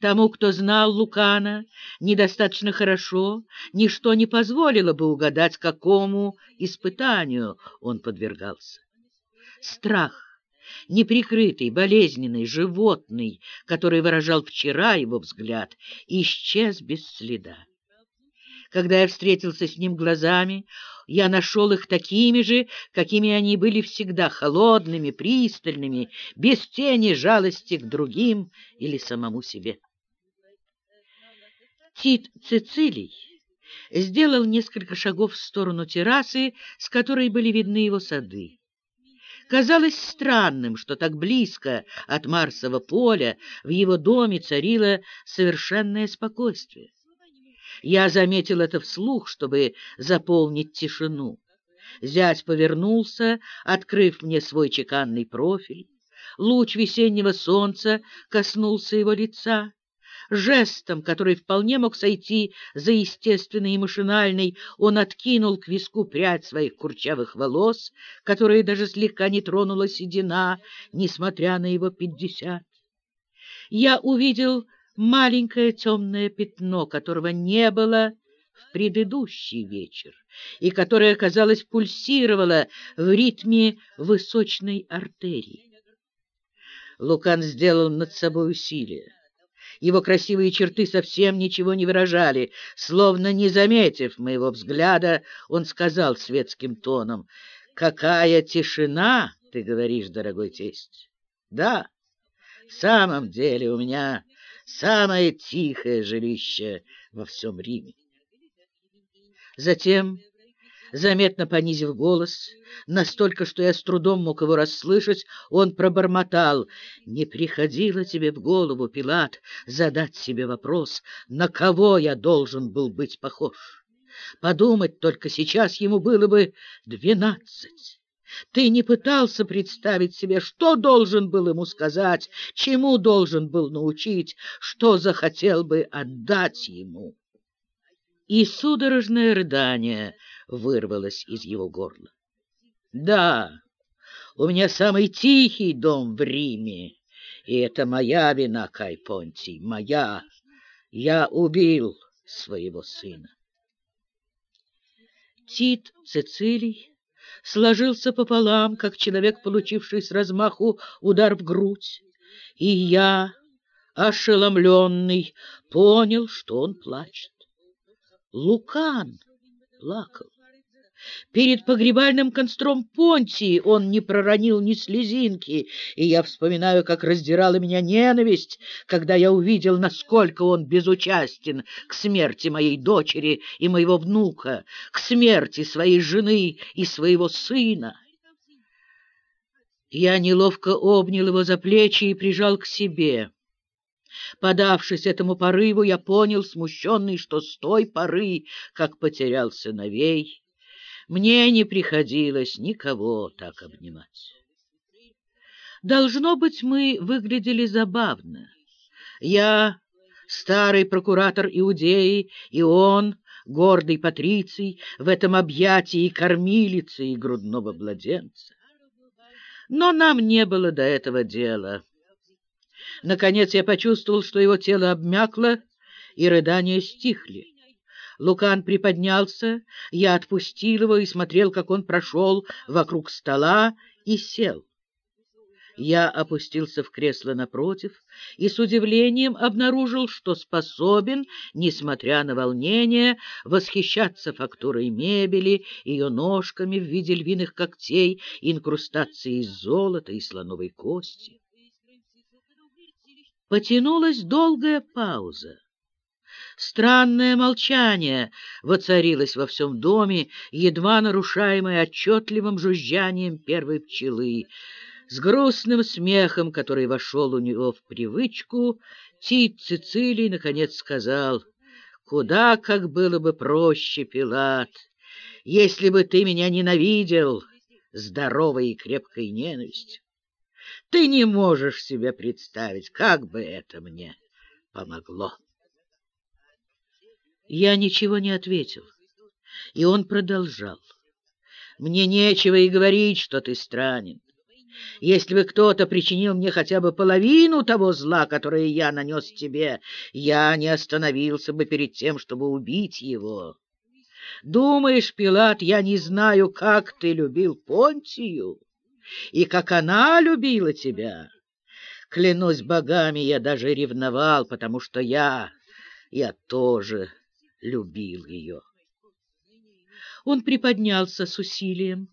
Тому, кто знал Лукана недостаточно хорошо, ничто не позволило бы угадать, какому испытанию он подвергался. Страх, неприкрытый, болезненный, животный, который выражал вчера его взгляд, исчез без следа. Когда я встретился с ним глазами, я нашел их такими же, какими они были всегда, холодными, пристальными, без тени жалости к другим или самому себе. Тит Цицилий сделал несколько шагов в сторону террасы, с которой были видны его сады. Казалось странным, что так близко от Марсового поля в его доме царило совершенное спокойствие. Я заметил это вслух, чтобы заполнить тишину. Зять повернулся, открыв мне свой чеканный профиль. Луч весеннего солнца коснулся его лица. Жестом, который вполне мог сойти за естественный и машинальный, он откинул к виску прядь своих курчавых волос, которые даже слегка не тронула седина, несмотря на его пятьдесят. Я увидел маленькое темное пятно, которого не было в предыдущий вечер, и которое, казалось, пульсировало в ритме высочной артерии. Лукан сделал над собой усилие. Его красивые черты совсем ничего не выражали. Словно не заметив моего взгляда, он сказал светским тоном, «Какая тишина, ты говоришь, дорогой тесть!» «Да, в самом деле у меня самое тихое жилище во всем Риме. Затем, заметно понизив голос, настолько, что я с трудом мог его расслышать, он пробормотал, «Не приходило тебе в голову, Пилат, задать себе вопрос, на кого я должен был быть похож? Подумать только сейчас ему было бы двенадцать». Ты не пытался представить себе, что должен был ему сказать, чему должен был научить, что захотел бы отдать ему. И судорожное рыдание вырвалось из его горла. Да, у меня самый тихий дом в Риме, и это моя вина, Кай Понтий, моя. Я убил своего сына. Тит Цицилий сложился пополам, как человек, получивший с размаху удар в грудь. И я, ошеломленный, понял, что он плачет. Лукан плакал. Перед погребальным констром Понтии он не проронил ни слезинки, и я вспоминаю, как раздирала меня ненависть, когда я увидел, насколько он безучастен к смерти моей дочери и моего внука, к смерти своей жены и своего сына. Я неловко обнял его за плечи и прижал к себе. Подавшись этому порыву, я понял, смущенный, что с той поры, как потерял сыновей, мне не приходилось никого так обнимать. Должно быть, мы выглядели забавно. Я, старый прокуратор Иудеи, и он, гордый патриций, в этом объятии кормилицы и грудного младенца. Но нам не было до этого дела. Наконец я почувствовал, что его тело обмякло, и рыдания стихли. Лукан приподнялся, я отпустил его и смотрел, как он прошел вокруг стола и сел. Я опустился в кресло напротив и с удивлением обнаружил, что способен, несмотря на волнение, восхищаться фактурой мебели, ее ножками в виде львиных когтей, инкрустацией из золота и слоновой кости. Потянулась долгая пауза. Странное молчание воцарилось во всем доме, едва нарушаемое отчетливым жужжанием первой пчелы. С грустным смехом, который вошел у него в привычку, Тит Цицилий наконец сказал, «Куда как было бы проще, Пилат, если бы ты меня ненавидел здоровой и крепкой ненавистью. Ты не можешь себе представить, как бы это мне помогло». Я ничего не ответил, и он продолжал. «Мне нечего и говорить, что ты странен. Если бы кто-то причинил мне хотя бы половину того зла, которое я нанес тебе, я не остановился бы перед тем, чтобы убить его. Думаешь, Пилат, я не знаю, как ты любил Понтию и как она любила тебя? Клянусь богами, я даже ревновал, потому что я, я тоже любил ее. Он приподнялся с усилием.